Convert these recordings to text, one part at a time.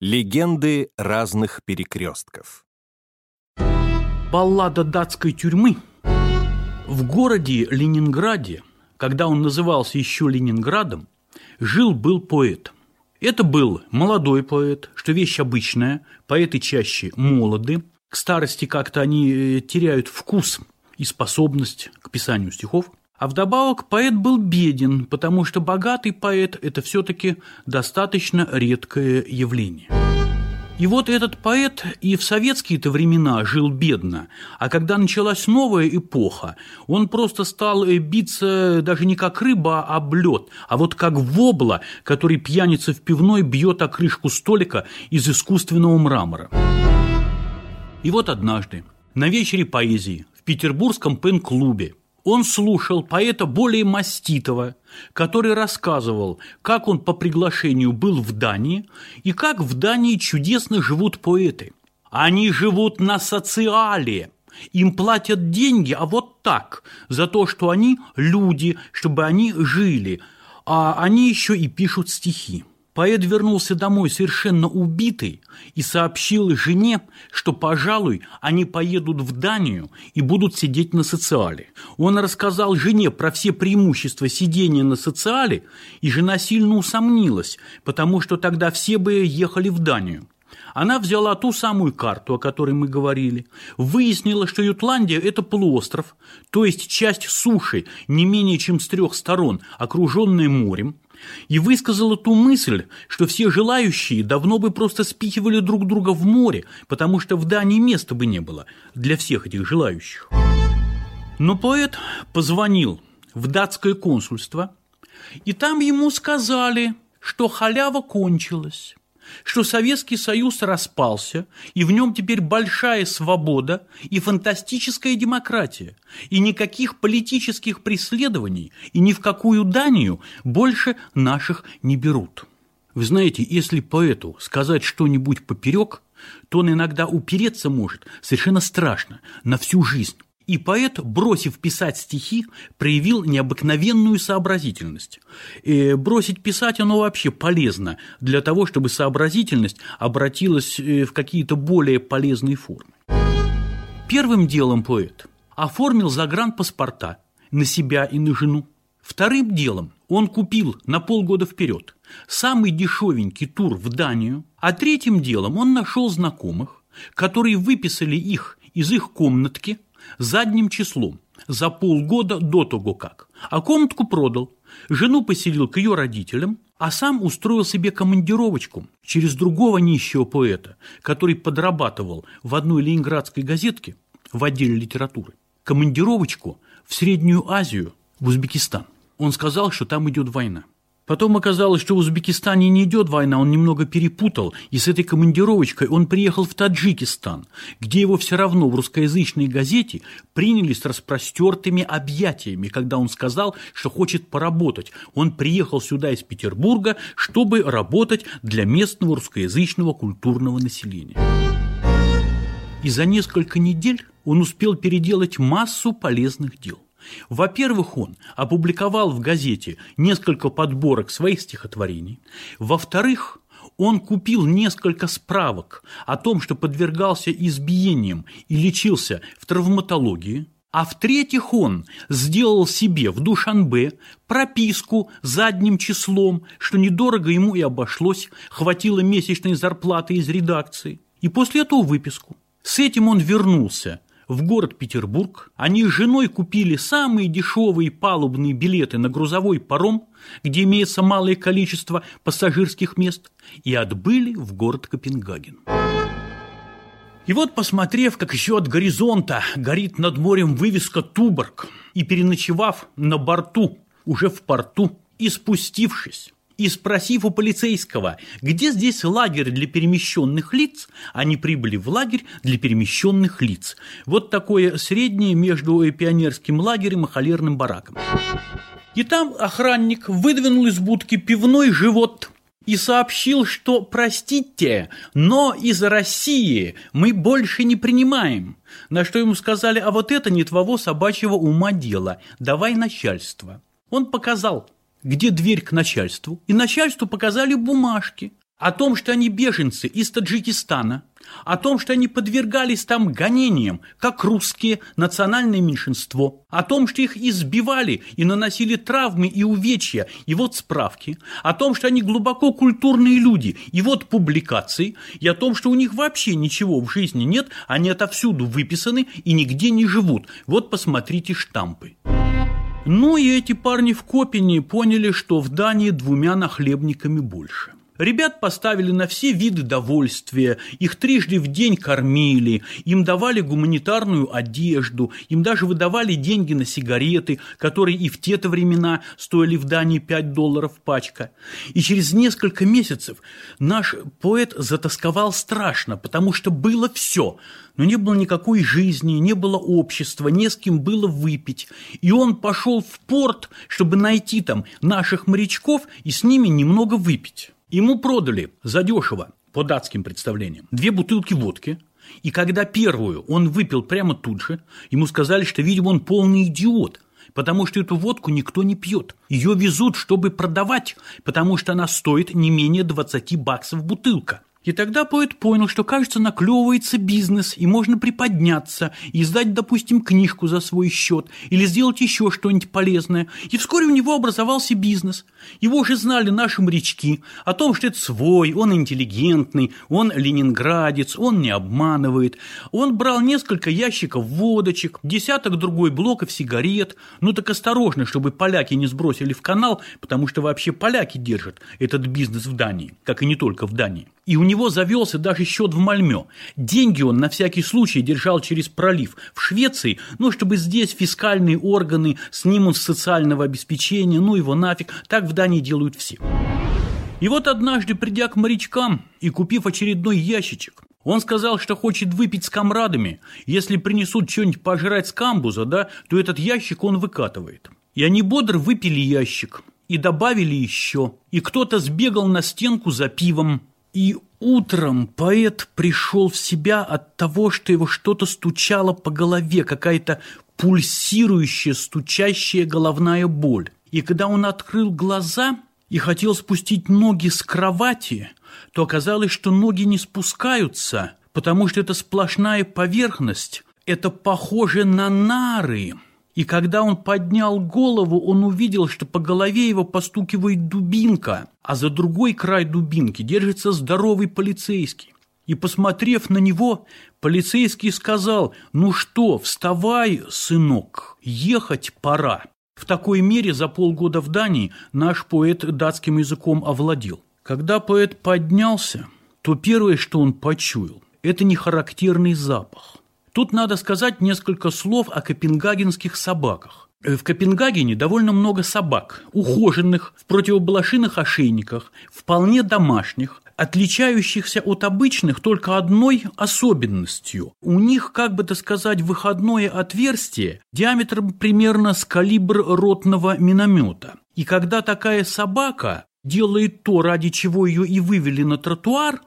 Легенды разных перекрестков. Баллада датской тюрьмы. В городе Ленинграде, когда он назывался еще Ленинградом, жил-был поэт. Это был молодой поэт, что вещь обычная, поэты чаще молоды, к старости как-то они э, теряют вкус и способность к писанию стихов. А вдобавок поэт был беден, потому что богатый поэт – это все-таки достаточно редкое явление. И вот этот поэт и в советские-то времена жил бедно, а когда началась новая эпоха, он просто стал э, биться даже не как рыба, а об лед, а вот как вобла, который пьяница в пивной бьет о крышку столика из искусственного мрамора. И вот однажды на вечере поэзии в петербургском пен-клубе он слушал поэта более маститого, который рассказывал, как он по приглашению был в Дании и как в Дании чудесно живут поэты. Они живут на социале, им платят деньги, а вот так, за то, что они люди, чтобы они жили, а они еще и пишут стихи. Поэт вернулся домой совершенно убитый и сообщил жене, что, пожалуй, они поедут в Данию и будут сидеть на социале. Он рассказал жене про все преимущества сидения на социале, и жена сильно усомнилась, потому что тогда все бы ехали в Данию. Она взяла ту самую карту, о которой мы говорили, выяснила, что Ютландия – это полуостров, то есть часть суши не менее чем с трех сторон, окруженная морем, и высказала ту мысль, что все желающие давно бы просто спихивали друг друга в море, потому что в Дании места бы не было для всех этих желающих. Но поэт позвонил в датское консульство, и там ему сказали, что халява кончилась что Советский Союз распался, и в нем теперь большая свобода и фантастическая демократия, и никаких политических преследований, и ни в какую Данию больше наших не берут. Вы знаете, если поэту сказать что-нибудь поперек, то он иногда упереться может совершенно страшно, на всю жизнь. И поэт, бросив писать стихи, проявил необыкновенную сообразительность. И бросить писать оно вообще полезно для того, чтобы сообразительность обратилась э, в какие-то более полезные формы. Первым делом поэт оформил загранпаспорта на себя и на жену. Вторым делом он купил на полгода вперед самый дешевенький тур в Данию, а третьим делом он нашел знакомых, которые выписали их из их комнатки – задним числом, за полгода до того как. А комнатку продал, жену поселил к ее родителям, а сам устроил себе командировочку через другого нищего поэта, который подрабатывал в одной ленинградской газетке в отделе литературы. Командировочку в Среднюю Азию, в Узбекистан. Он сказал, что там идет война. Потом оказалось, что в Узбекистане не идет война, он немного перепутал, и с этой командировочкой он приехал в Таджикистан, где его все равно в русскоязычной газете приняли с распростертыми объятиями, когда он сказал, что хочет поработать. Он приехал сюда из Петербурга, чтобы работать для местного русскоязычного культурного населения. И за несколько недель он успел переделать массу полезных дел. Во-первых, он опубликовал в газете несколько подборок своих стихотворений. Во-вторых, он купил несколько справок о том, что подвергался избиениям и лечился в травматологии. А в-третьих, он сделал себе в Душанбе прописку задним числом, что недорого ему и обошлось, хватило месячной зарплаты из редакции. И после этого выписку. С этим он вернулся в город Петербург. Они с женой купили самые дешевые палубные билеты на грузовой паром, где имеется малое количество пассажирских мест, и отбыли в город Копенгаген. И вот, посмотрев, как еще от горизонта горит над морем вывеска «Туборг», и переночевав на борту, уже в порту, и спустившись и спросив у полицейского, где здесь лагерь для перемещенных лиц, они прибыли в лагерь для перемещенных лиц. Вот такое среднее между пионерским лагерем и холерным бараком. И там охранник выдвинул из будки пивной живот и сообщил, что «простите, но из России мы больше не принимаем». На что ему сказали, а вот это не твоего собачьего ума дело, давай начальство. Он показал где дверь к начальству, и начальству показали бумажки. о том, что они беженцы из Таджикистана, о том, что они подвергались там гонениям, как русские, национальное меньшинство, о том, что их избивали и наносили травмы и увечья, и вот справки, о том, что они глубоко культурные люди, и вот публикации, и о том, что у них вообще ничего в жизни нет, они отовсюду выписаны и нигде не живут. Вот посмотрите штампы. Ну и эти парни в Копине поняли, что в Дании двумя нахлебниками больше. Ребят поставили на все виды довольствия, их трижды в день кормили, им давали гуманитарную одежду, им даже выдавали деньги на сигареты, которые и в те-то времена стоили в Дании 5 долларов пачка. И через несколько месяцев наш поэт затасковал страшно, потому что было все – но не было никакой жизни, не было общества, не с кем было выпить. И он пошел в порт, чтобы найти там наших морячков и с ними немного выпить. Ему продали задешево, по датским представлениям, две бутылки водки, и когда первую он выпил прямо тут же, ему сказали, что, видимо, он полный идиот, потому что эту водку никто не пьет. Ее везут, чтобы продавать, потому что она стоит не менее 20 баксов бутылка. И тогда поэт понял, что, кажется, наклевывается бизнес, и можно приподняться, и издать, допустим, книжку за свой счет, или сделать еще что-нибудь полезное. И вскоре у него образовался бизнес. Его уже знали наши морячки о том, что это свой, он интеллигентный, он ленинградец, он не обманывает. Он брал несколько ящиков водочек, десяток другой блоков сигарет. Ну так осторожно, чтобы поляки не сбросили в канал, потому что вообще поляки держат этот бизнес в Дании, как и не только в Дании и у него завелся даже счет в Мальме. Деньги он на всякий случай держал через пролив в Швеции, ну, чтобы здесь фискальные органы снимут с социального обеспечения, ну, его нафиг, так в Дании делают все. И вот однажды, придя к морячкам и купив очередной ящичек, он сказал, что хочет выпить с комрадами. Если принесут что-нибудь пожрать с камбуза, да, то этот ящик он выкатывает. И они бодро выпили ящик и добавили еще. И кто-то сбегал на стенку за пивом, и утром поэт пришел в себя от того, что его что-то стучало по голове, какая-то пульсирующая, стучащая головная боль. И когда он открыл глаза и хотел спустить ноги с кровати, то оказалось, что ноги не спускаются, потому что это сплошная поверхность, это похоже на нары – и когда он поднял голову, он увидел, что по голове его постукивает дубинка, а за другой край дубинки держится здоровый полицейский. И, посмотрев на него, полицейский сказал, «Ну что, вставай, сынок, ехать пора». В такой мере за полгода в Дании наш поэт датским языком овладел. Когда поэт поднялся, то первое, что он почуял, это нехарактерный запах. Тут надо сказать несколько слов о копенгагенских собаках. Э, в Копенгагене довольно много собак, ухоженных, в противоблошиных ошейниках, вполне домашних, отличающихся от обычных только одной особенностью. У них, как бы так сказать, выходное отверстие диаметром примерно с калибр ротного миномета. И когда такая собака делает то, ради чего ее и вывели на тротуар,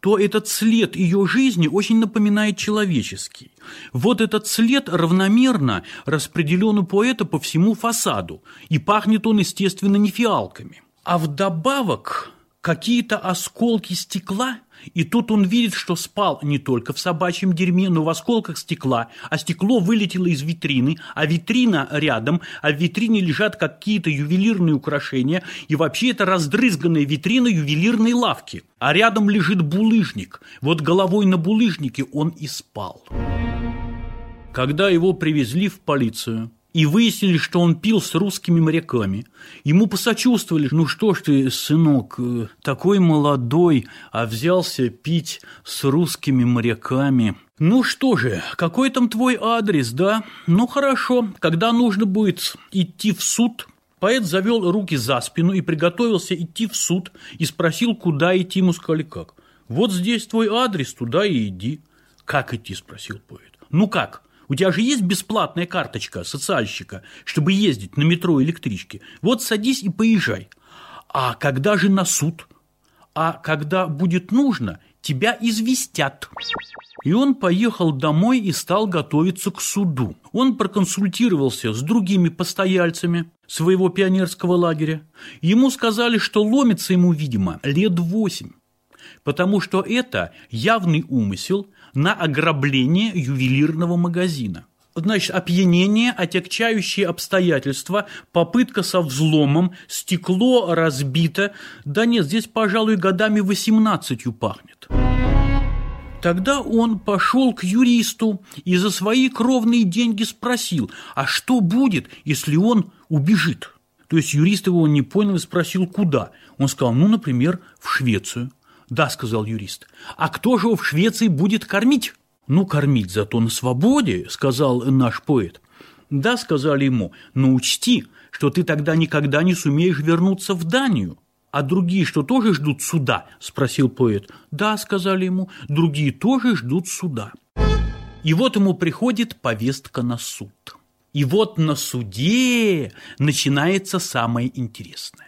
то этот след ее жизни очень напоминает человеческий. Вот этот след равномерно распределен у поэта по всему фасаду, и пахнет он, естественно, не фиалками. А вдобавок какие-то осколки стекла – и тут он видит, что спал не только в собачьем дерьме, но в осколках стекла, а стекло вылетело из витрины, а витрина рядом, а в витрине лежат какие-то ювелирные украшения, и вообще это раздрызганная витрина ювелирной лавки. А рядом лежит булыжник. Вот головой на булыжнике он и спал. Когда его привезли в полицию, и выяснили, что он пил с русскими моряками. Ему посочувствовали, ну что ж ты, сынок, э, такой молодой, а взялся пить с русскими моряками. Ну что же, какой там твой адрес, да? Ну хорошо, когда нужно будет идти в суд, Поэт завел руки за спину и приготовился идти в суд, и спросил, куда идти, ему сказали, как. «Вот здесь твой адрес, туда и иди». «Как идти?» – спросил поэт. «Ну как? У тебя же есть бесплатная карточка социальщика, чтобы ездить на метро и электричке. Вот садись и поезжай. А когда же на суд? А когда будет нужно, тебя известят. И он поехал домой и стал готовиться к суду. Он проконсультировался с другими постояльцами своего пионерского лагеря. Ему сказали, что ломится ему, видимо, лет восемь. потому что это явный умысел на ограбление ювелирного магазина. Значит, опьянение, отягчающие обстоятельства, попытка со взломом, стекло разбито. Да нет, здесь, пожалуй, годами 18 пахнет. Тогда он пошел к юристу и за свои кровные деньги спросил, а что будет, если он убежит? То есть юрист его не понял и спросил, куда? Он сказал, ну, например, в Швецию. Да, сказал юрист. А кто же его в Швеции будет кормить? Ну, кормить зато на свободе, сказал наш поэт. Да, сказали ему, но учти, что ты тогда никогда не сумеешь вернуться в Данию. А другие что, тоже ждут суда? Спросил поэт. Да, сказали ему, другие тоже ждут суда. И вот ему приходит повестка на суд. И вот на суде начинается самое интересное.